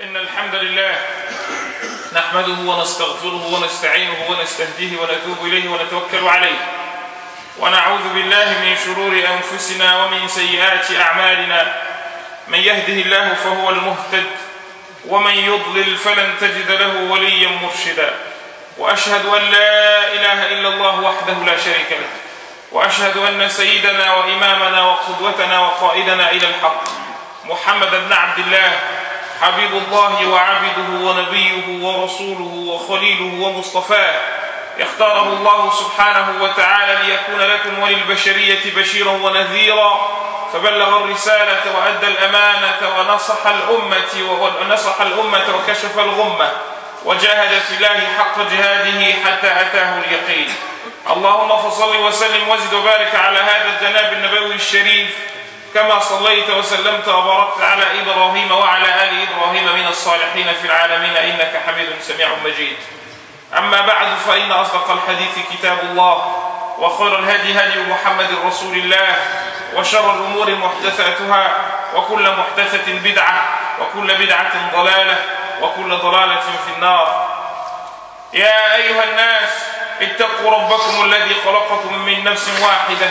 إن الحمد لله نحمده ونستغفره ونستعينه ونستهديه ونتوب إليه ونتوكل عليه. ونعوذ بالله من شرور أنفسنا ومن سيئات أعمالنا. من يهده الله فهو المهتد ومن يضلل فلن تجد له وليا مرشدا. وأشهد أن لا إله إلا الله وحده لا شريك له. وأشهد أن سيدنا وإمامنا وقدوتنا وقائدنا إلى الحق محمد بن عبد الله حبيب الله وعبده ونبيه ورسوله وخليله ومصطفاه. اختاره الله سبحانه وتعالى ليكون لكم وللبشرية بشيرا ونذيرا. فبلغ الرسالة وأدى الأمانة ونصح الأمة ونصح الأمة وكشف الغمة. وجاهد في الله حق جهاده حتى أتاه اليقين. اللهم فصل وسلم وزد وبارك على هذا الجناب النبوي الشريف كما صليت وسلمت وباركت على إبراهيم وعلى آل إبراهيم من الصالحين في العالمين إنك حميد سميع مجيد. أما بعد فإن أصدق الحديث كتاب الله وخير الهدي هدي محمد رسول الله وشر الأمور محدثاتها وكل محدثة بدعة وكل بدعة ضلالة وكل ضلالة في النار. يا أيها الناس اتقوا ربكم الذي خلقكم من نفس واحدة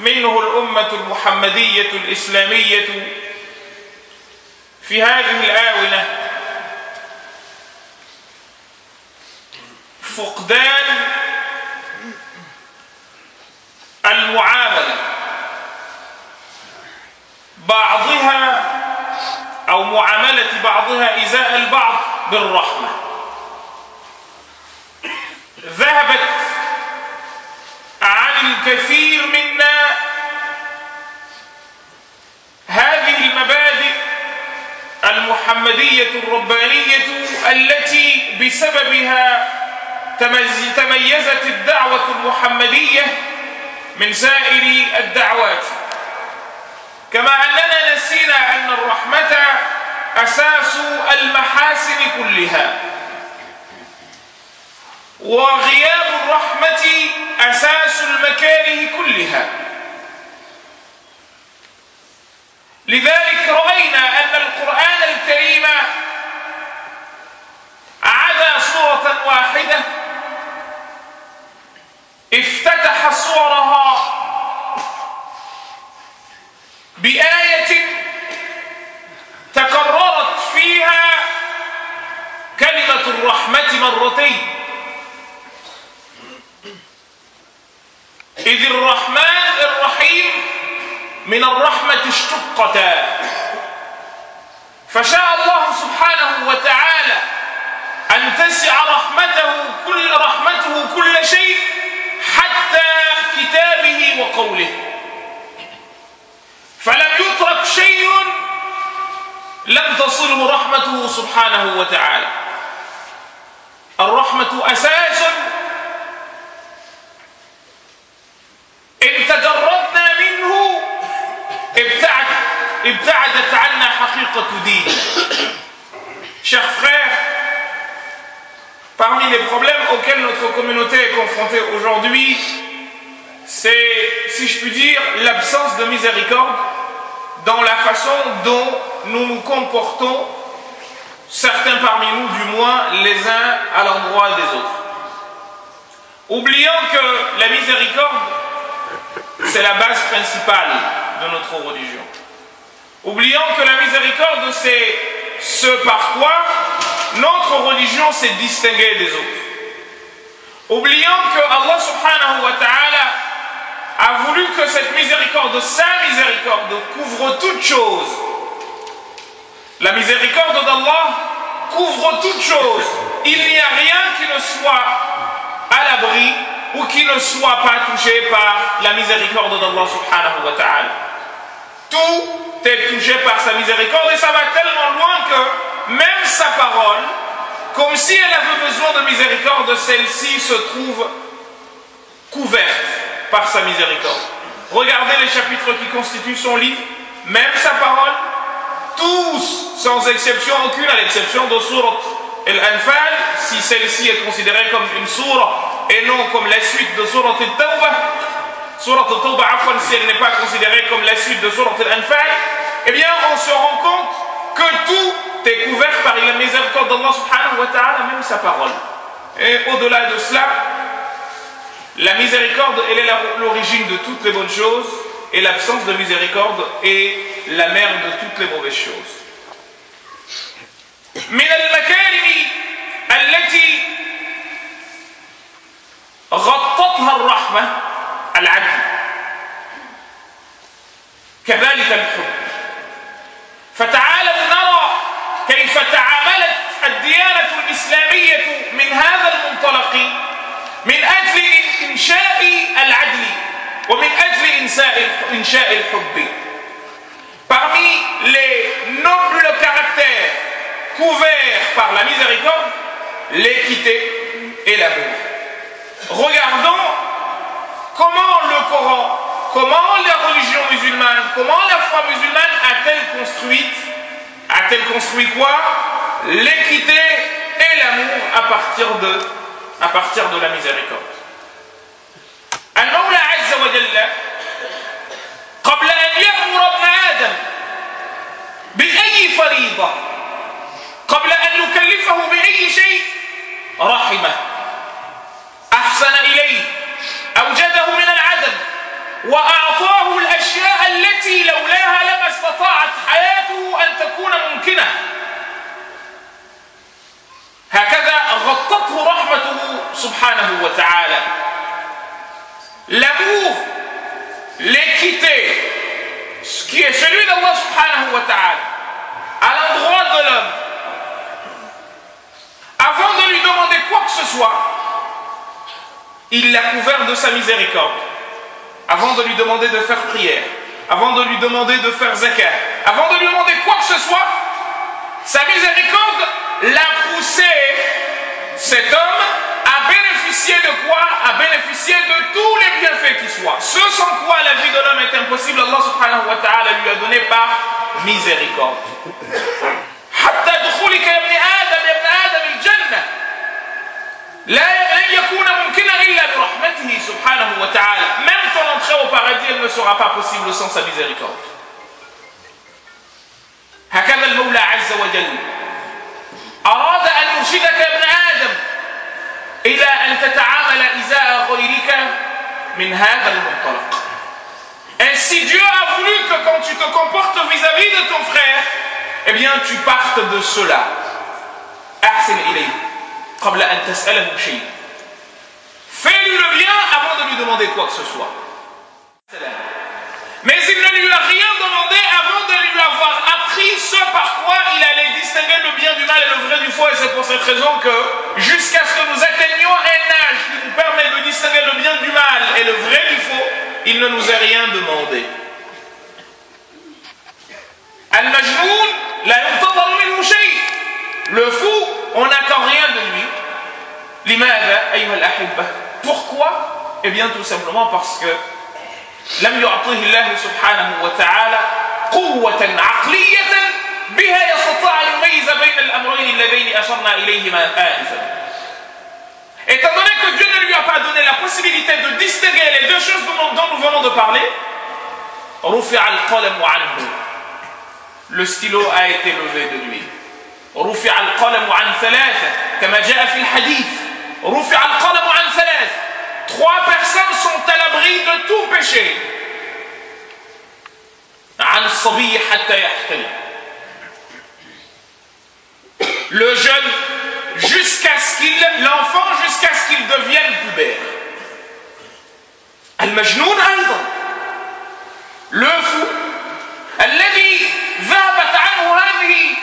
منه الأمة المحمدية الإسلامية في هذه الآونة فقدان المعاملة. بعضها أو معاملة بعضها إزاء البعض بالرحمة. ذهبت عن الكثير منا هذه المبادئ المحمدية الربانية التي بسببها تميزت الدعوة المحمدية من سائر الدعوات. كما أننا نسينا أن الرحمة أساس المحاسن كلها. وغياب الرحمة أساس المكاره كلها. لذلك رأينا أن القرآن الكريم عدا صورة واحدة. افتتح صورها بآية تكررت فيها كلمة الرحمة مرتين. إذ الرحمن الرحيم من الرحمة اشتقتا. فشاء الله سبحانه وتعالى أن تسع رحمته كل رحمته كل شيء حتى كتابه وقوله. فلم يترك شيء لم تصله رحمته سبحانه وتعالى. الرحمة أساس tout dit. Chers frères, parmi les problèmes auxquels notre communauté est confrontée aujourd'hui, c'est, si je puis dire, l'absence de miséricorde dans la façon dont nous nous comportons, certains parmi nous du moins, les uns à l'endroit des autres. Oubliant que la miséricorde, c'est la base principale de notre religion. Oublions que la miséricorde, c'est ce par quoi notre religion s'est distinguée des autres. Oublions que Allah subhanahu wa ta'ala a voulu que cette miséricorde, sa miséricorde, couvre toutes choses. La miséricorde d'Allah couvre toutes choses. Il n'y a rien qui ne soit à l'abri ou qui ne soit pas touché par la miséricorde d'Allah subhanahu wa ta'ala. Tout est touché par sa miséricorde et ça va tellement loin que sa parole, comme si elle avait besoin de miséricorde, celle-ci se trouve couverte par sa miséricorde. Regardez les chapitres qui constituent son livre, même sa parole, tous, sans exception aucune, à l'exception de Surat al-Anfal, si celle-ci est considérée comme une surah et non comme la suite de Surat al-Tawbah, Surat al-Tawbah, si elle n'est pas considérée comme la suite de Surat al-Anfal, eh bien on se rend compte que tout est couvert par la miséricorde d'Allah subhanahu wa ta'ala, même sa parole. Et au-delà de cela, la miséricorde, elle est l'origine de toutes les bonnes choses, et l'absence de miséricorde est la mère de toutes les mauvaises choses. من المكارم التي غطتها الرحمة العدل. كذلك الحب. فتعالوا نرى كيف تعاملت الديانة الإسلامية من هذا المنطلق من أجل إنشاء العدل ومن أجل إنشاء الحب. Parmi les nobles caractères couverts par la miséricorde, l'équité et l'amour. Regardons comment le Coran, comment la religion musulmane, comment la foi musulmane a-t-elle construit, a-t-elle construit quoi L'équité et l'amour à partir de, à partir de la miséricorde. المولى عز وجل قبل أن يأمر ابن آدم بأي فريضة قبل أن يكلفه بأي شيء رحمه أحسن إليه أوجده من العدم وأعطاه الأشياء التي لولاها لما استطاعت حياته أن تكون ممكنة. هكذا غطته رحمته سبحانه وتعالى. لأمور لكتاب qui est celui سبحانه وتعالى wa ta'ala à l'endroit de l'homme avant de lui demander quoi que ce soit il l'a couvert de sa miséricorde. Avant de lui demander de faire prière, avant de lui demander de faire zakat, avant de lui demander quoi que ce soit, sa miséricorde l'a poussé, cet homme, à bénéficier de quoi À bénéficier de tous les bienfaits qui soient. Ce sans quoi la vie de l'homme est impossible, Allah subhanahu wa ta'ala lui a donné par miséricorde. حتى دخولك يا برحمته سبحانه وتعالى même ton entrée au paradis elle ne sera pas possible sans sa miséricorde هكذا المولى عز وجل أراد أن يرشدك يا ابن آدم إلى أن تتعامل إزاء غيرك من هذا المنطلق Ainsi Dieu a voulu que quand tu te comportes vis-à-vis de ton frère, eh bien tu partes de cela. أحسن إليه قبل أن تسأله شيء. Fais-lui le bien avant de lui demander quoi que ce soit. Mais il ne lui a rien demandé avant de lui avoir appris ce par quoi il allait distinguer le bien du mal et le vrai du faux. Et c'est pour cette raison que jusqu'à ce que nous atteignions un âge qui nous permet de distinguer le bien du mal et le vrai du faux, il ne nous a rien demandé. Al-Majnoun, la Le fou, on n'attend rien de lui. Pourquoi Eh bien tout simplement parce que لم يعطه الله سبحانه وتعالى قوة عقلية بها يستطيع أن يميز بين الأمرين اللذين أشرنا إليهما آنفا Étant donné que Dieu ne lui a pas donné la possibilité de distinguer les deux choses dont nous venons de parler, رفع القلم عنه. Le stylo a été levé de lui. رفع القلم عن ثلاثة كما جاء في الحديث رفع القلم عن ثلاث Trois personnes sont à l'abri de tout péché. Le jeune jusqu'à ce qu'il, l'enfant jusqu'à ce qu'il devienne pubère. المجنون أيضا le fou الذي ذهبت عنه هذه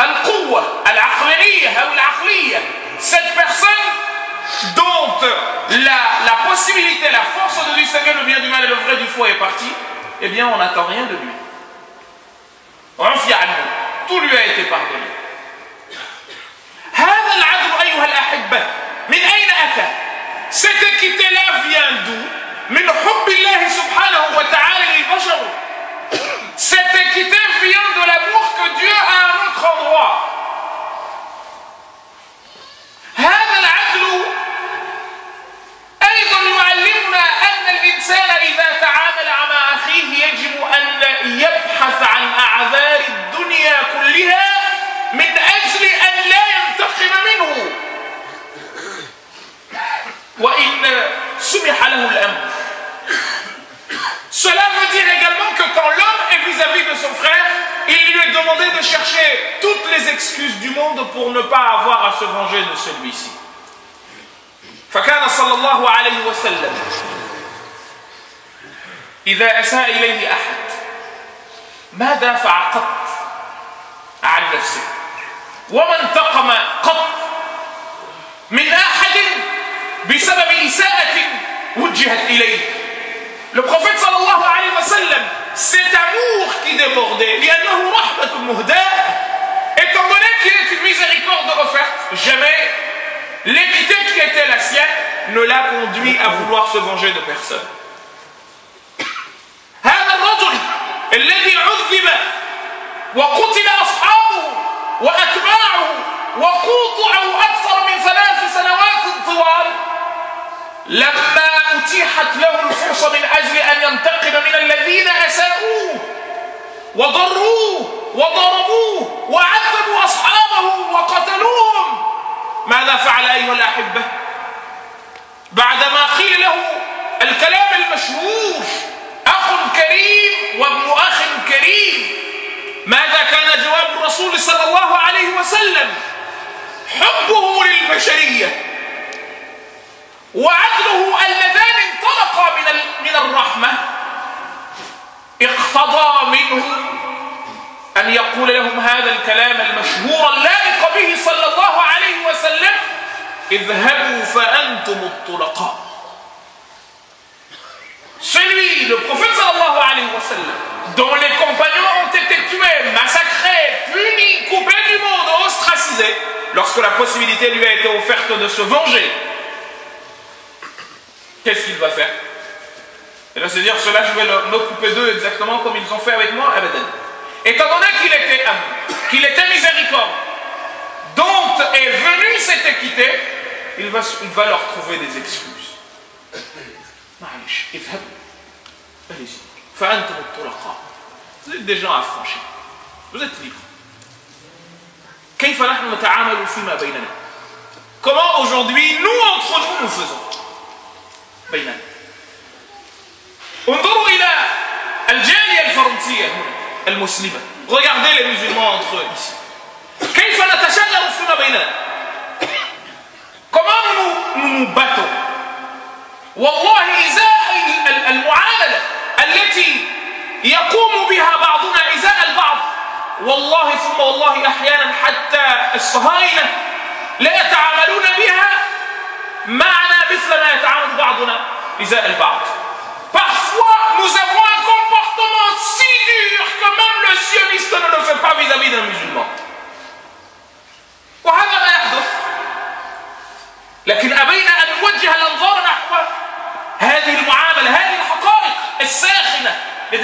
القوة العقلانية أو العقلية cette personne dont la, possibilité, la force de distinguer le bien du mal et le vrai du faux est partie, eh bien on n'attend rien de lui. Tout lui a été pardonné. Cette équité-là vient d'où أعذار الدنيا كلها من أجل أن لا ينتقم منه وإن سمح له الأمر Cela veut dire également que quand l'homme est vis-à-vis de son frère, il lui est demandé de chercher toutes les excuses du monde pour ne pas avoir à se venger de celui-ci. فكان صلى الله عليه وسلم إذا أساء إليه أحد ما دافع قط عن نفسه وما انتقم قط من أحد بسبب إساءة وجهت إليه Le prophète sallallahu alayhi wa sallam, cet amour qui débordait, لأنه رحمة مهداة, étant donné qu'il est une miséricorde offerte, jamais l'équité qui était la sienne ne l'a conduit à vouloir se venger de personne. الذي عذب وقتل أصحابه وأتباعه وقوطعوا أكثر من ثلاث سنوات طوال لما أتيحت له الفرصة من أجل أن ينتقم من الذين أساءوه وضروه وضربوه وعذبوا أصحابه وقتلوهم. ماذا فعل أيها الأحبة؟ بعدما قيل له الكلام المشهور أخ كريم وابن أخ كريم. ماذا كان جواب الرسول صلى الله عليه وسلم؟ حبه للبشرية وعدله اللذان انطلقا من من الرحمة. اقتضى منه أن يقول لهم هذا الكلام المشهور اللائق به صلى الله عليه وسلم اذهبوا فأنتم الطلقاء. Celui, le prophète sallallahu alayhi wa dont les compagnons ont été tués, massacrés, punis, coupés du monde, ostracisés, lorsque la possibilité lui a été offerte de se venger, qu'est-ce qu'il va faire? Il va se dire, cela je vais m'occuper d'eux exactement comme ils ont fait avec moi, Abadan. Étant donné qu'il était qu'il était miséricorde, dont est venue cette équité, il va, il va leur trouver des excuses. معلش اذهبوا أليس؟ فأنتم الطلقاء زيد ديجا جون افرانشي وزيد ليبر كيف نحن نتعامل فيما بيننا؟ Comment aujourd'hui nous entre nous nous بيننا؟ انظروا إلى الجالية الفرنسية هنا المسلمة. Regardez les musulmans entre eux ici. كيف نتشاجر فيما بيننا؟ Comment nous nous, nous والله إزاء المعاملة التي يقوم بها بعضنا إزاء البعض والله ثم والله أحيانا حتى الصهاينة لا يتعاملون بها معنا مثل ما يتعامل بعضنا إزاء البعض Parfois, nous avons un comportement si dur que même le sioniste ne le fait pas vis-à-vis d'un musulman. وهذا ما يحدث. لكن أبينا أن نوجه الأنظار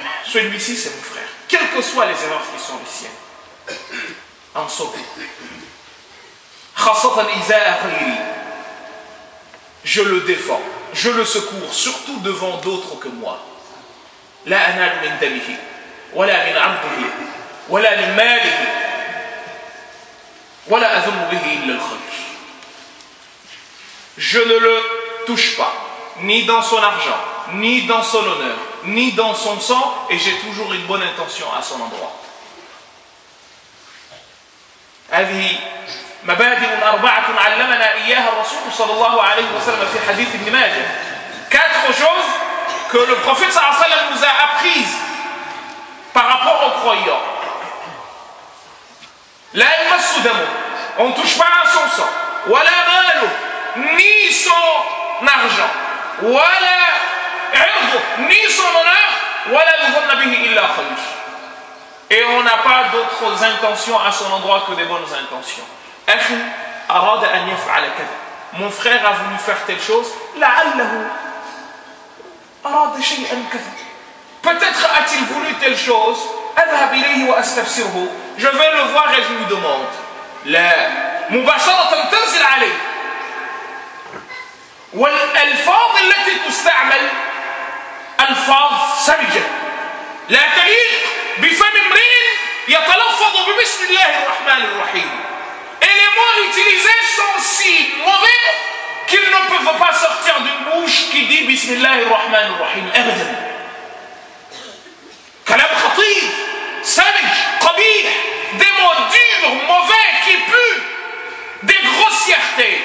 هذا أخي أيا كانت أخطاؤه celui-ci c'est mon frère quelles que soient les erreurs qui sont les siennes en sauver خاصة إزاء غيري je le défends, je le secours, surtout devant d'autres que moi. لا أنال من دمه ولا من عرضه ولا من ماله ولا أذم به إلا الخير. Je ne le touche pas, ni dans son argent, ni dans son honneur, ni dans son sang, et j'ai toujours une bonne intention à son endroit. هذه مبادئ أربعة علمنا إياها الرسول صلى الله عليه وسلم في حديث ابن ماجه quatre choses que le prophète sallam nous a apprises par rapport aux croyants. La on ne touche pas à son sang. Voilà ni son argent. Voilà ni son honneur. Voilà Et on n'a pas d'autres intentions à son endroit que des bonnes intentions. Mon frère a voulu faire telle chose. Peut-être a-t-il voulu telle chose. Je vais le voir et je lui demande. لا مباشرة تنزل عليه والألفاظ التي تستعمل ألفاظ سمجة لا تليق بفم امرئ يتلفظ ببسم الله الرحمن الرحيم Et les mots utilisés sont si mauvais qu'ils ne peuvent pas sortir d'une bouche qui dit Bismillah ar-Rahman ar-Rahim. أبدا. كلام خطير سمج قبيح des mots durs, mauvais, qui puent, des grossièretés.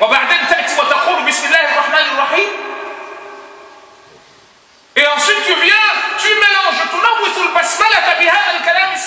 وبعدين تأتي وتقول بسم الله الرحمن الرحيم الكلام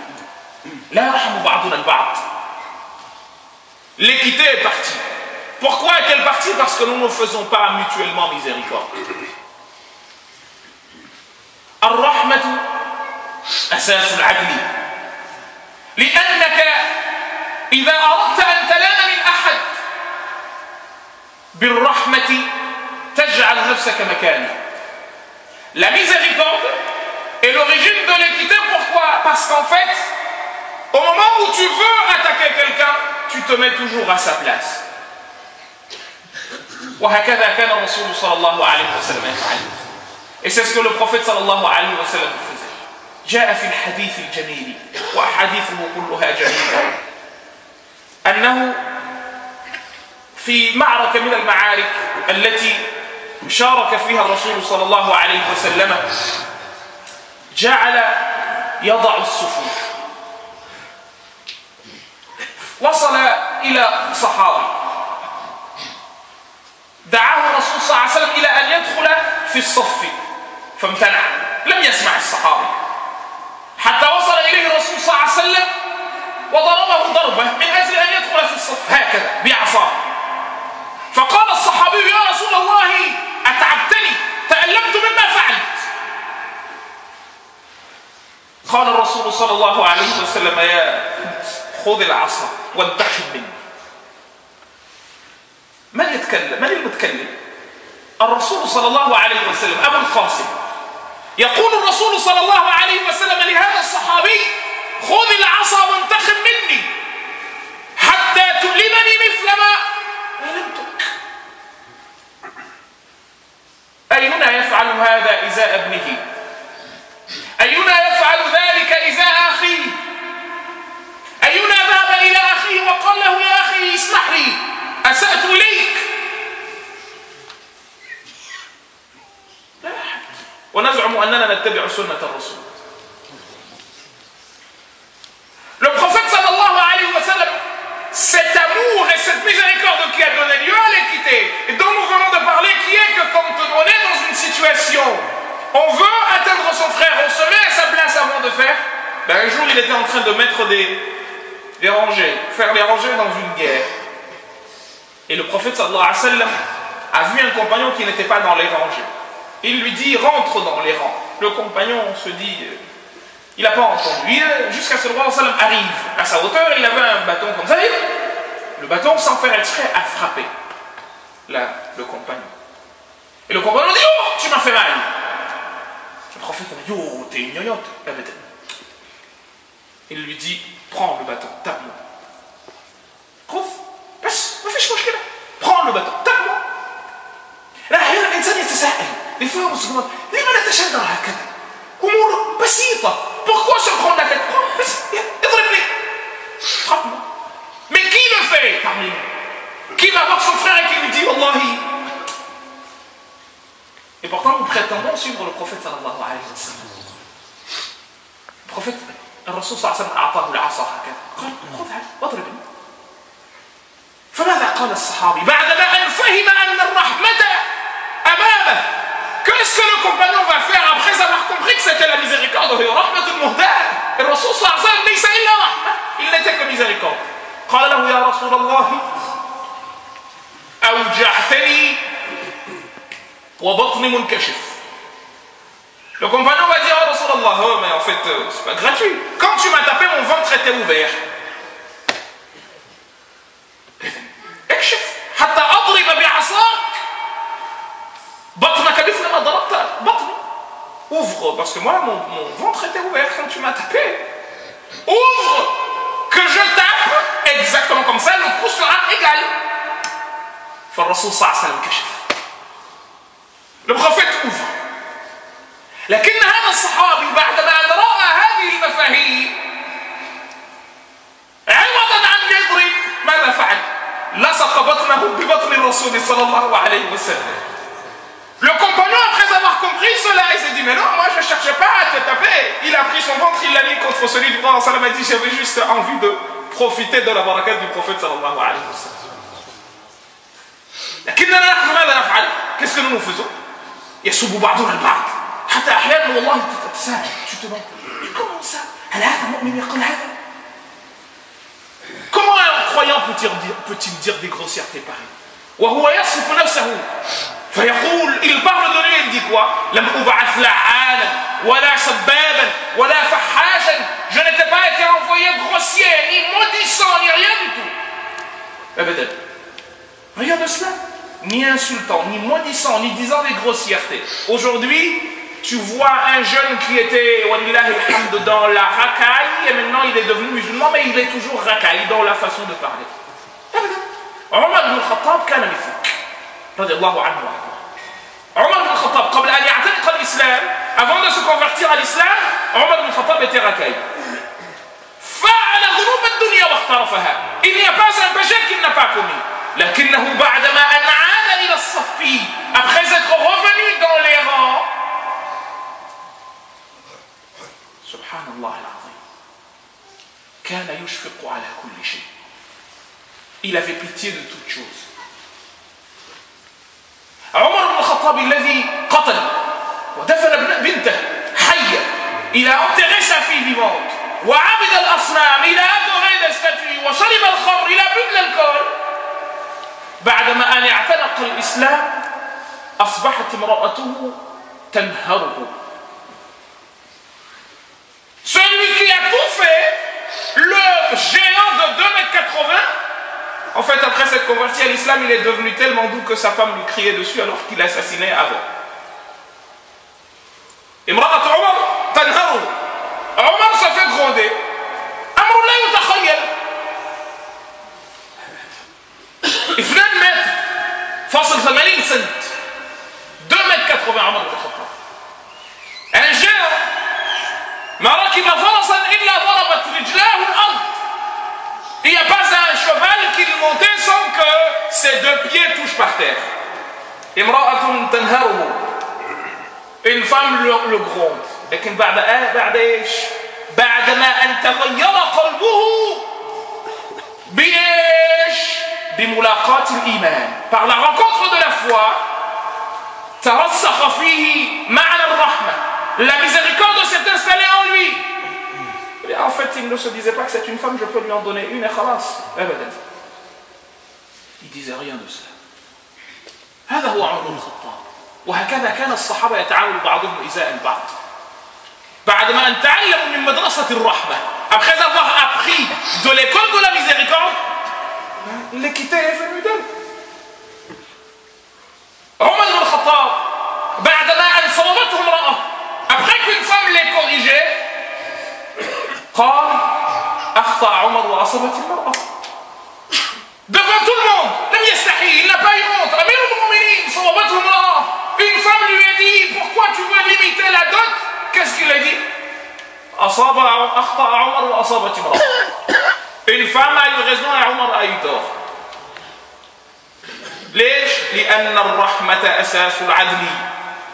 لا يرحم بعضنا البعض L'équité est partie. Pourquoi est-elle partie Parce que nous ne faisons pas mutuellement miséricorde. الرحمة أساس العدل لأنك إذا أردت أن تلام من أحد بالرحمة تجعل نفسك مكانه La miséricorde est l'origine de l'équité. Pourquoi Parce qu'en fait, au moment où tu veux attaquer quelqu'un, tu te mets toujours à sa place. Et c'est ce que le prophète sallallahu alayhi wa sallam faisait. جاء في الحديث الجميل وأحاديثه كلها جميلة أنه في معركة من المعارك التي شارك فيها الرسول صلى الله عليه وسلم جعل يضع الصفوف وصل إلى صحابي. دعاه الرسول صلى الله عليه وسلم إلى أن يدخل في الصف فامتنع لم يسمع الصحابي. حتى وصل إليه الرسول صلى الله عليه وسلم وضربه ضربة من أجل أن يدخل في الصف. هكذا بعصاه. فقال الصحابي يا رسول الله أتعبتني؟ تألمت مما فعلت. قال الرسول صلى الله عليه وسلم يا خذ العصا وانتحب مني. من يتكلم؟ من المتكلم؟ الرسول صلى الله عليه وسلم أبو القاسم. يقول الرسول صلى الله عليه وسلم لهذا الصحابي خذ العصا وانتخب مني. حتى تؤلمني مثل ما ألمتك. أينا يفعل هذا إزاء ابنه؟ أينا اسمح لي أسأت إليك لا أحد ونزعم أننا نتبع سنة الرسول Le prophète sallallahu alayhi wa sallam, cet amour et cette miséricorde qui a donné lieu à l'équité, et dont nous venons de parler, qui est que quand on est dans une situation, on veut atteindre son frère, on se met à sa place avant de faire, ben un jour il était en train de mettre des, des rangées, faire des rangées dans une guerre. Et le prophète sallallahu alayhi wa a vu un compagnon qui n'était pas dans les rangées. Il lui dit rentre dans les rangs. Le compagnon se dit il n'a pas entendu. Jusqu'à ce que le roi sallam arrive à sa hauteur, il avait un bâton comme ça. Le bâton, sans faire exprès, a frappé là, le compagnon. Et le compagnon dit Oh, tu m'as fait mal. Le prophète a dit Oh, t'es une. Il lui dit Prends le bâton, tape-moi. Prends le bâton, tape-moi. لا أحيانا الانسان يتساءل يفهم لما نتشاجر هكذا أمور بسيطة Pourquoi se prendre la tête اضربني Frappe-moi Mais qui le fait parmi nous Qui va voir son frère et qui lui dit Wallahi Et pourtant nous prétendons suivre le prophète sallallahu alayhi wa sallam. Le prophète, الرسول صلى الله عليه وسلم أعطاه العصا هكذا قال خذها واضربني فماذا قال الصحابي بعدما أن فهم أن الرحمة أمامه Qu'est-ce que le compagnon va faire après avoir compris que c'était la miséricorde de رحمة المهداة الرسول صلى الله عليه وسلم ليس إلا رحمة il n'était que miséricorde قال له يا رسول الله أوجعتني وبطني منكشف Le compagnon va dire, oh Rasulallah, oh, mais en fait, euh, c'est pas gratuit. Quand tu m'as tapé, mon ventre était ouvert. حتى اضرب بعصاك بطنك مثل ما ضربت بطني ouvre parce que moi mon, mon ventre était ouvert quand tu m'as tapé ouvre que je tape exactement comme ça le coup sera égal فالرسول صلى الله عليه وسلم كشف le prophète ouvre لكن هذا الصحابي بعدما رأى هذه ببطن الرسول صلى الله عليه وسلم Le compagnon, après avoir compris cela, il s'est dit, mais non, moi je ne cherchais pas à te taper. Il a pris son ventre, il l'a mis contre celui du prophète sallam a dit, j'avais juste envie de profiter de la barakat du prophète sallallahu alayhi wa sallam. لكننا نحن ماذا نفعل؟ Qu'est-ce que nous nous faisons يسب بعضنا البعض حتى احيانا والله تتساءل tu te demandes comment ça هل هذا مؤمن يقول هذا comment un croyant peut-il dire, peut dire des grossièretés pareilles وهو يصف نفسه فيقول il parle de lui il dit quoi لم أبعث لعانا ولا سبابا ولا فحاشا je n'étais pas été envoyé grossier ni maudissant ni rien du tout أبدا rien de cela ni insultant, ni maudissant, ni disant des grossièretés. Aujourd'hui, tu vois un jeune qui était dans la racaille et maintenant il est devenu musulman, mais il est toujours racaille dans la façon de parler. عمر بن الخطاب كان مثلك رضي الله عنه عمر بن الخطاب قبل أن يعتنق الإسلام avant de se convertir à l'islam عمر بن الخطاب était racaille. فعل ذنوب الدنيا واخترفها il n'y a pas un péché qu'il n'a pas commis. لكنه بعدما أن عاد إلى الصف après être revenu dans les rangs. سبحان الله العظيم. كان يشفق على كل شيء. Il avait pitié de toutes choses عمر بن الخطاب الذي قتل ودفن بنته حية il a enterré sa fille وعبد الأصنام il a adoré des وشرب الخمر il a bu بعدما أن اعتنق الإسلام أصبحت امرأته تنهره Celui qui a tout fait, le géant de 2m80, en fait, après s'être converti à l'islam, il est devenu tellement doux que sa femme lui criait dessus alors qu'il l'assassinait avant. امرأة عمر تنهره عمر se fait gronder أمر لا يتخيل اثنان متر فاصل 80 سنت 2 متر 80 عمر بن الخطاب un géant ما ركب فرسا الا ضربت cheval qui montait sans que ses deux pieds touchent par terre امرأة تنهره une femme le, le gronde لكن بعد بعد ايش بعدما ان تغير قلبه بايش بملاقات الإيمان par la rencontre de la foi ترسخ فيه معنى الرحمة la miséricorde s'est installée en lui et en fait il ne se disait pas que c'est une femme je peux lui en donner une et khalas Abadan il disait rien de cela هذا هو عمر بن الخطاب. وهكذا كان الصحابة يتعاون بعضهم إزاء البعض بعدما أن تعلموا من مدرسة الرحمة après avoir appris de l'école de la miséricorde. L'équité est venue d'elle. عمر بن الخطاب بعدما أن صوبته امرأة. Après qu'une femme l'ait corrigé قال أخطأ عمر وأصابت المرأة. devant tout le monde لم يستحي il n'a pas eu honte أمير المؤمنين صوبته امرأة une femme lui a dit pourquoi tu veux limiter la dot que qu'est-ce qu'il a dit Une femme a eu raison et Omar a eu tort.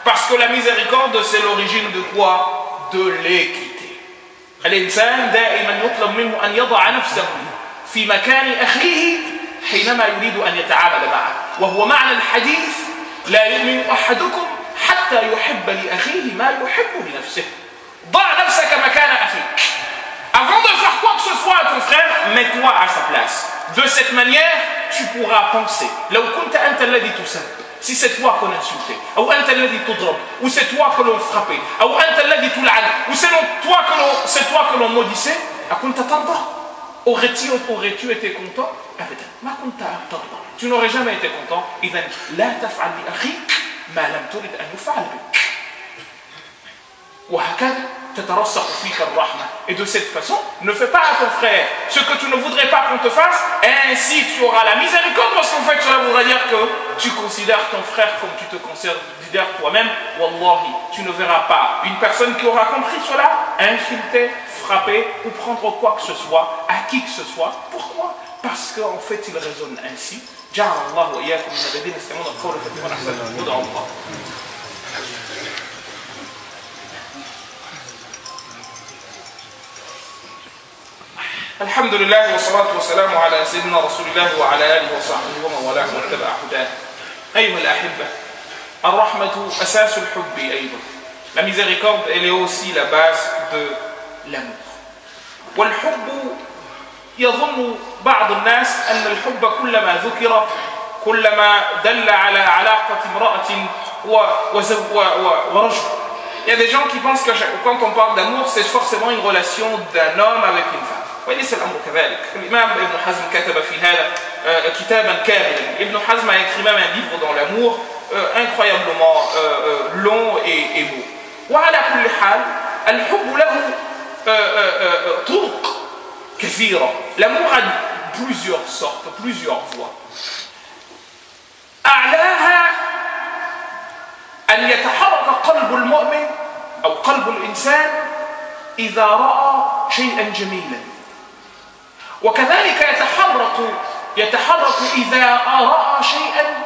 parce que la miséricorde c'est l'origine de quoi de l'équité الإنسان دائما يطلب منه أن يضع نفسه في مكان أخيه حينما يريد أن يتعامل معه وهو معنى الحديث لا يؤمن أحدكم حتى يحب لأخيه ما يحب لنفسه ضع نفسك مكان أخيك Avant de faire quoi que ce soit à ton frère, mets-toi à sa place. De cette manière, tu pourras penser. لو كنت أنت الذي تسب si c'est toi qu'on insultait, ou أنت الذي تضرب, ou c'est toi que l'on frappait, ou أنت الذي تلعن, ou c'est toi que l'on, c'est toi que l'on maudissait, أكنت ترضى Aurais-tu aurais été content Tu n'aurais jamais été content. Et de cette façon, ne fais pas à ton frère ce que tu ne voudrais pas qu'on te fasse, et ainsi tu auras la miséricorde, parce qu'en fait cela voudra dire que tu considères ton frère comme tu te considères toi-même. Tu ne verras pas une personne qui aura compris cela insulter frapper ou prendre quoi que ce soit à qui que ce soit. Pourquoi Parce qu'en fait il raisonne ainsi. الحمد لله والصلاة والسلام على سيدنا رسول الله وعلى آله وصحبه ومن والاه واتبع هداه أيها الأحبة الرحمة أساس الحب أيضا La miséricorde, elle est aussi la base de l'amour. والحب يظن بعض الناس أن الحب كلما ذكر كلما دل على علاقة امرأة ورجل. Il y a des gens qui pensent que quand on parle d'amour, c'est forcément une relation d'un homme avec une femme. وليس الأمر كذلك الإمام ابن حزم كتب في هذا كتابا كاملا ابن حزم a écrit même un livre dans l'amour incroyablement long et, et beau وعلى كل حال الحب له طرق كثيرة. l'amour a plusieurs sortes plusieurs voies. أعلاها أن يتحرك قلب المؤمن أو قلب الإنسان إذا رأى شيئا جميلا. وكذلك يتحرك يتحرك إذا رأى شيئا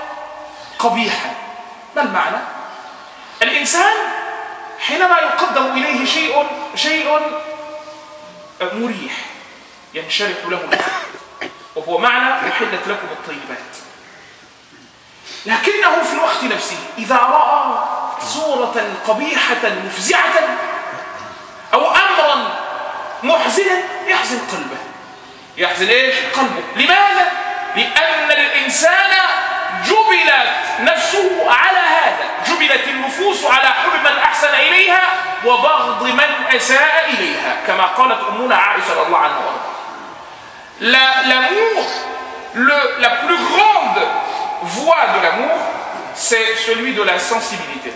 قبيحا. ما المعنى؟ الإنسان حينما يقدم إليه شيء شيء مريح ينشرح له القلب وهو معنى أحلت لكم الطيبات. لكنه في الوقت نفسه إذا رأى صورة قبيحة مفزعة أو أمرا محزنا يحزن قلبه. يحزن إيش؟ قلبه. لماذا؟ لأن الإنسان جبلت نفسه على هذا جبلت النفوس على حب من احسن اليها وبغض من اساء اليها كما قالت امنا عائشه رضي الله عنها وارضاها l'amour le, la plus grande voie de l'amour c'est celui de la sensibilité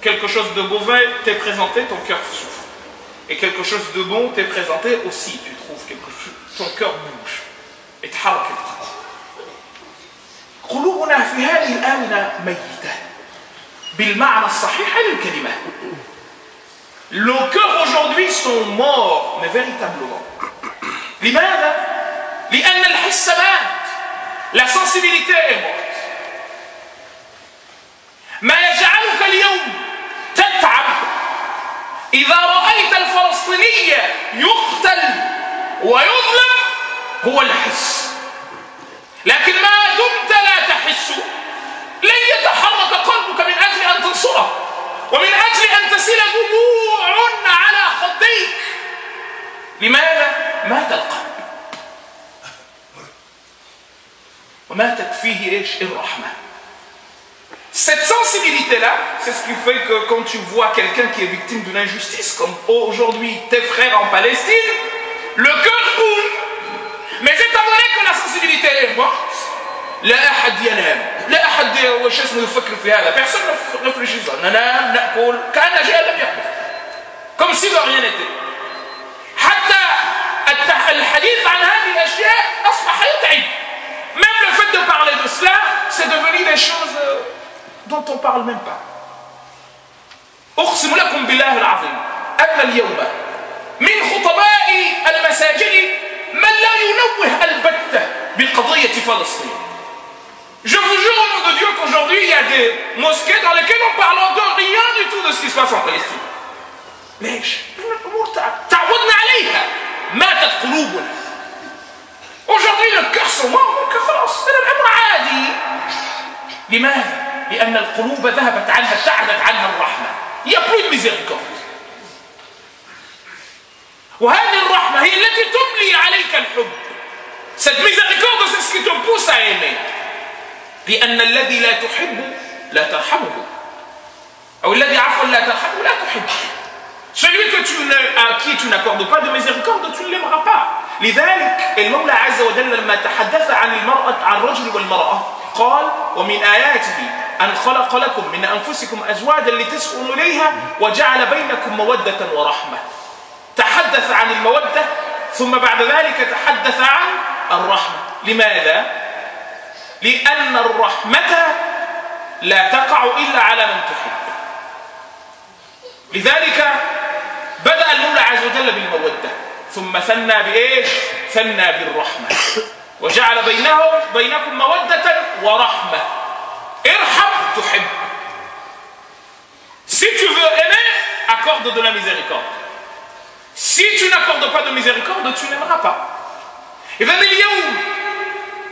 quelque chose de mauvais t'est présenté ton cœur souffre et quelque chose de bon t'est présenté aussi, tu trouves quelque chose, ton cœur bouge et تحرك القلب قلوبنا في هذه الآونة ميتة بالمعنى الصحيح للكلمة Nos cœurs aujourd'hui sont morts, mais véritablement. لماذا؟ لأن الحس مات. La sensibilité est morte. ما يجعلك اليوم تتعب إذا رأيت الفلسطيني يقتل ويظلم هو الحس لكن لا تحس لن يتحرك قلبك من أجل أن تنصره ومن أجل أن تسيل دموع على خديك لماذا؟ مات القلب وماتت فيه ايش؟ الرحمه Cette sensibilité-là, c'est ce qui fait que quand tu vois quelqu'un qui est victime d'une injustice, comme aujourd'hui tes frères en Palestine, le cœur coule. Mais étant donné que la sensibilité est morte, لا أحد ينام. لا أحد وش اسمه يفكر في هذا. réfléchit ça ننام نأكل. كأن شيئا لم يحدث. de rien n'était حتى الحديث عن هذه الأشياء أصبح يتعب même le fait de parler de cela c'est devenu des choses dont on parle même pas. أقسم لكم بالله العظيم. أن اليوم من خطباء المساجد من لا ينوه البتة بقضية فلسطين. Je vous jure au nom de Dieu qu'aujourd'hui il y a des mosquées dans lesquelles on parle de rien du tout de ce qui se passe en Palestine. ليش؟ الأمور تعودنا عليها ماتت قلوبنا Aujourd'hui le cœur se mord que خلاص عادي لماذا؟ لأن القلوب ذهبت عنها ابتعدت عنها الرحمة Il n'y a plus de miséricorde وهذه الرحمة هي التي تملي عليك الحب Cette miséricorde, c'est ce qui te pousse à aimer. لأن الذي لا تحب لا ترحمه أو الذي عفوا لا ترحمه لا تحبه Celui que tu ne, à qui tu n'accordes pas de miséricorde, tu ne l'aimeras pas. لذلك المولى عز وجل لما تحدث عن المرأة عن الرجل والمرأة قال ومن آياته أن خلق لكم من أنفسكم أزواجا لتسكنوا إليها وجعل بينكم مودة ورحمة تحدث عن المودة ثم بعد ذلك تحدث عن الرحمة لماذا؟ لأن الرحمة لا تقع إلا على من تحب لذلك بدأ المولى عز وجل بالمودة ثم ثنى بإيش؟ ثنى بالرحمة وجعل بينهم بينكم مودة ورحمة ارحم تحب Si tu veux aimer, accorde de la miséricorde. Si tu n'accordes pas de miséricorde, tu n'aimeras pas. إذا اليوم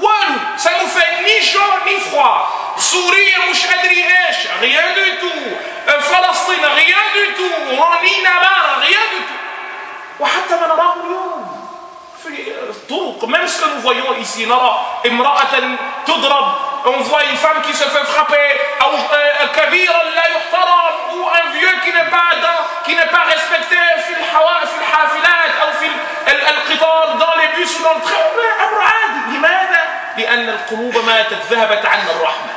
والو nous fait ni chaud ni froid سوريا مش ادري إيش rien du tout فلسطين rien du tout رنينا نار rien du tout وحتى ما نراه اليوم في الطرق même ce que nous voyons نرى امرأة تضرب on voit une femme qui se fait أو كبيرا لا يحترم ou un vieux qui n'est pas qui n'est pas في الحوا في الحافلات أو في القطار dans les bus ou dans أمر عادي لماذا؟ لأن القلوب ماتت ذهبت عنا الرحمة.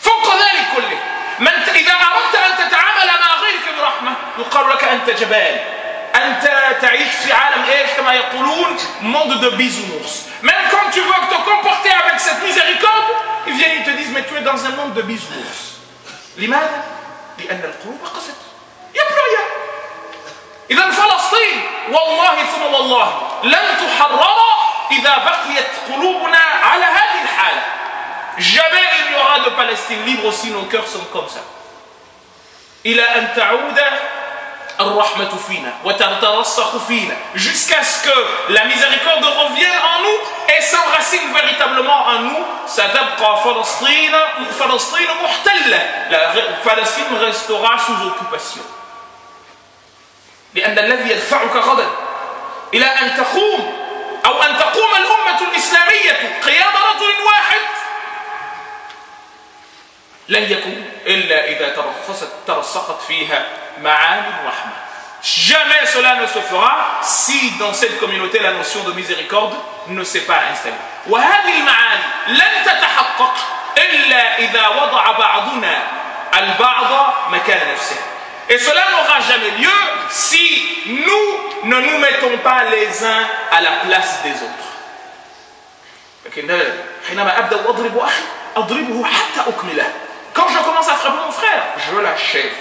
فوق ذلك كله من إذا أردت أن تتعامل مع غيرك برحمة يقال لك أنت جبان أنت تعيش في عالم إيش؟ كما يقولون monde de bisounours. Même quand tu veux te comporter avec cette miséricorde ils viennent ils te disent mais tu es dans un monde de bisounours. لماذا؟ لأن القلوب قست. Rien. إذا فلسطين والله ثم والله لن تحرر إذا بقيت قلوبنا على هذه الحالة jamais il n'y aura de Palestine libre si nos cœurs sont comme ça إلى أن تعود الرحمة فينا وتترسخ فينا jusqu'à ce que la miséricorde revienne en nous et s'enracine véritablement en nous ستبقى فلسطين فلسطين محتلة la Palestine restera sous occupation لأن الذي يدفعك غدا إلى أن تقوم أو أن تقوم الأمة الإسلامية قيام رجل واحد لن يكون إلا إذا ترخصت ترسخت فيها معاني الرحمة Jamais cela ne se fera si dans cette communauté la notion de miséricorde ne s'est pas installée. وهذه المعاني لن تتحقق إلا إذا وضع بعضنا البعض مكان نفسه. Et cela n'aura jamais lieu si nous ne nous mettons pas les uns à la place des autres. لكن حينما أبدأ أضرب أخي أضربه حتى أكمله. Quand je commence à frapper mon frère, je l'achève.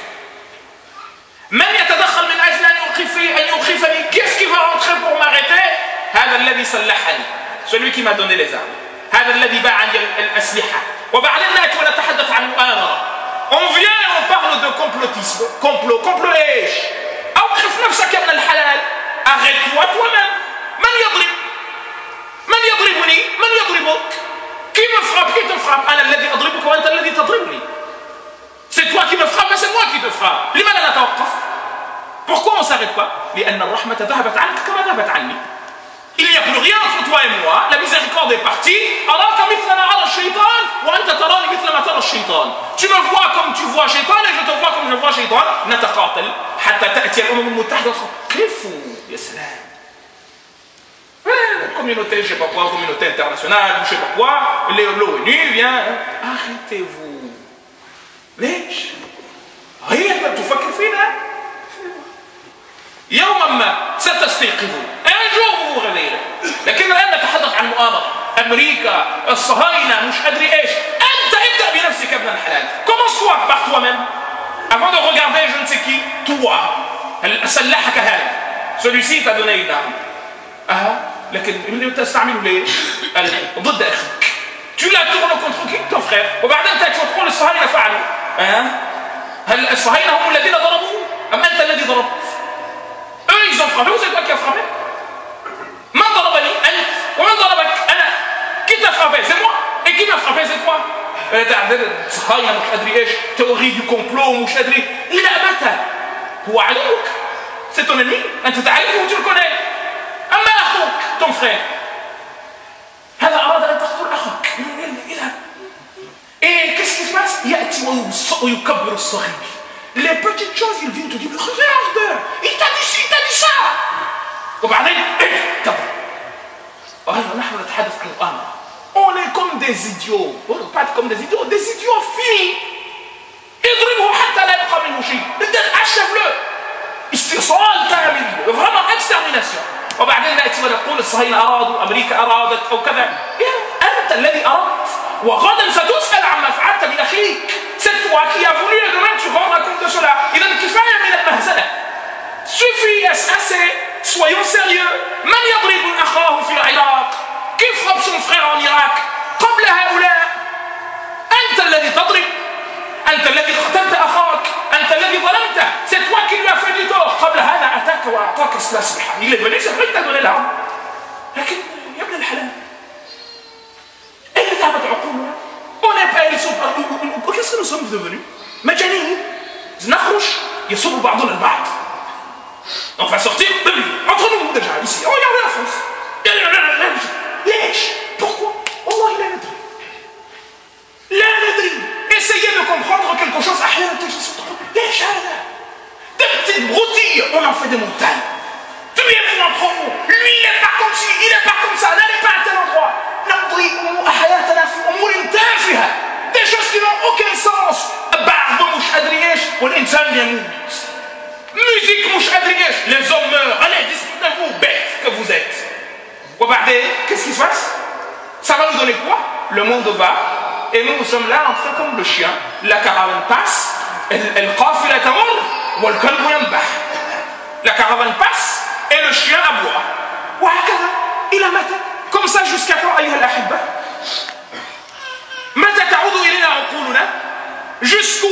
من يتدخل من أجل أن يوقفني أن يوقفني Qu'est-ce qui va rentrer pour m'arrêter هذا الذي سلحني celui qui m'a donné les armes هذا الذي باع عندي الأسلحة وبعدين نأتي ونتحدث عن مؤامرة On vient et on parle de complotisme complot complot ايش أوقف نفسك يا ابن الحلال arrête-toi toi-même من يضرب من يضربني من يضربك Qui me frappe Qui te frappe أنا الذي أضربك وأنت الذي تضربني C'est toi qui me frappe, mais c'est moi qui te frappe. لماذا نتوقف Pourquoi on ne s'arrête pas لأن الرحمة ذهبت عنك كما ذهبت عني. Il n'y a plus rien entre toi et moi, la miséricorde est partie. أراك مثل ما أرى الشيطان وأنت تراني مثل ما ترى الشيطان. Tu me vois comme tu vois شيطان et je te vois comme je vois شيطان. نتقاتل حتى تأتي الأمم المتحدة كيف يا سلام communauté, je sais pas quoi, communauté internationale, je sais pas quoi, l'ONU vient, arrêtez-vous. ليش؟ هي تفكر فينا يوما ما ستستيقظون مؤامره أمريكا الصهاينة مش أدري إيش. أنت ابدأ بنفسك ابن الحلال. Commence toi par toi-même. Avant de regarder je ne sais qui toi. سلحك هذا؟ Celui-ci t'a donné une arme. آه لكن تستعمله ليه؟ ضد أخيك. Tu la tournes contre qui ton frère. وبعدين وتقول الصهاينة فعلوا. آه هل الصهاينة هم الذين ضربوا أم أنت الذي ضربت eux ils ont frappé. Ou c'est toi qui as frappé من ضربني انت ومن ضربك أنا qui t'a frappé c'est moi et qui m'a frappé c'est toi صهاينه مش ادري إيش توري دي كومبلو مش ادري إلى متى هو عدوك c'est ton ennemi انت تعرفه connais اما أخوك ton frère هذا اراد ان تقتل اخاك إلى Et qu'est-ce qui se passe يكبر الصغير. Les petites choses, il vient te dire, regarde, il t'a dit ci, il t'a dit ça. وبعدين كبر. وهنا نحن نتحدث عن الأمر. On est comme des idiots. Pas comme des idiots, des idiots finis. achève-le. استئصال كامل. Vraiment extermination. وبعدين نأتي ونقول الصهاينة أرادوا أمريكا أرادت أو كذا. أنت الذي أردت وغدا ستسأل عما فعلت بأخيك c'est toi qui as voulu et demain tu compte de cela إذا كفاية من المهزلة suffit assez soyons sérieux من يضرب أخاه في العراق frappe son frère en Irak قبل هؤلاء أنت الذي تضرب أنت الذي قتلت أخاك أنت الذي ظلمته c'est toi qui lui as fait du tort قبل هذا أتاك وأعطاك الأسلحة il est venu c'est vrai que t'as donné l'arme لكن يا ابن الحلال أين ذهبت عقولنا؟ On n'est pas ils Qu'est-ce que nous sommes devenus مجانين نخرج يصب بعضنا البعض On va sortir entre nous déjà ici. Regardez la France. Lèche. Pourquoi? Allah, il a le temps. La Essayez de comprendre quelque chose. Ah, Lèche. Ah, des petites broutilles, on en fait des montagnes. Tu es venu en promo. Lui, il n'est pas comme ci, il n'est pas comme ça. N'allez pas à tel endroit. Ah, hein. Des choses qui n'ont aucun sens. Musique, les hommes meurent. Allez, disputez-vous, bêtes que vous êtes qu'est-ce qui se passe? Ça va nous donner quoi? Le monde va. Et nous, sommes là, en fait, comme le chien. La caravane passe, elle coiffe la ou elle La caravane passe, et le chien aboie. Il a maté. Comme ça jusqu'à quand, Jusqu'où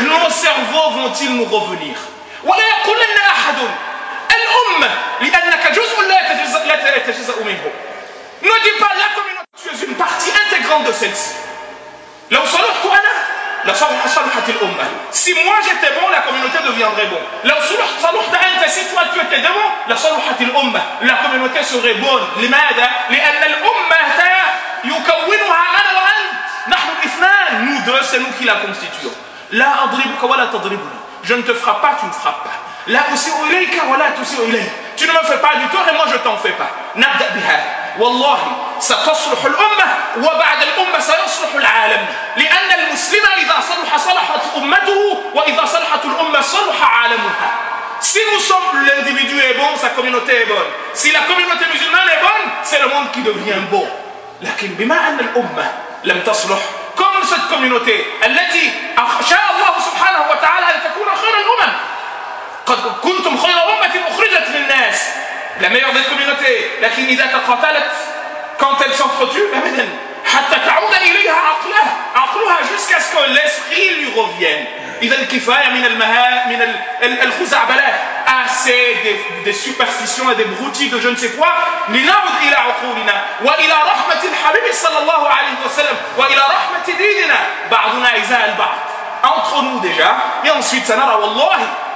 nos cerveaux vont-ils nous revenir? الأمة لأنك جزء لا يتجزأ, لا يتجزأ منه Ne dis pas la communauté, tu es une partie intégrante de celle-ci. لو صلحت أنا لصلحت الأمة. Si moi j'étais bon, la communauté deviendrait bon. لو صلحت صلحت أنت, si toi tu étais bon, لصلحت الأمة. La communauté serait bonne. لماذا؟ لأن الأمة يكونها أنا وأنت. نحن الاثنان. Nous deux, c'est nous qui la constituons. لا أضربك ولا تضربني. Je ne te frappe pas, tu ne frappes pas. لا أسيء إليك ولا تسيء إلي. Tu ne me fais pas du tort et moi je t'en fais pas. نبدأ بهذا. والله ستصلح الأمة وبعد الأمة سيصلح العالم لأن المسلم إذا صلح صلحت أمته وإذا صلحت الأمة صلح عالمها Si nous sommes, l'individu est bon, sa communauté est bonne. Si la communauté musulmane est bonne, c'est le monde qui devient bon. لكن بما أن الأمة لم تصلح comme cette communauté التي شاء الله سبحانه وتعالى أن تكون خير الأمم قد كنتم خير أمة أخرجت للناس. La meilleure des communautés. لكن إذا تقاتلت quand elles s'entretuent أبدا حتى تعود إليها عقلها عقلها jusqu'à ce que l'esprit lui إذا الكفاية من المها من الخزعبلات. Assez des, des superstitions et des broutilles de je لنعود إلى عقولنا. وإلى رحمة الحبيب صلى الله عليه وسلم. وإلى رحمة ديننا. بعضنا إزاء البعض. Entre nous déjà. Et ensuite سنرى والله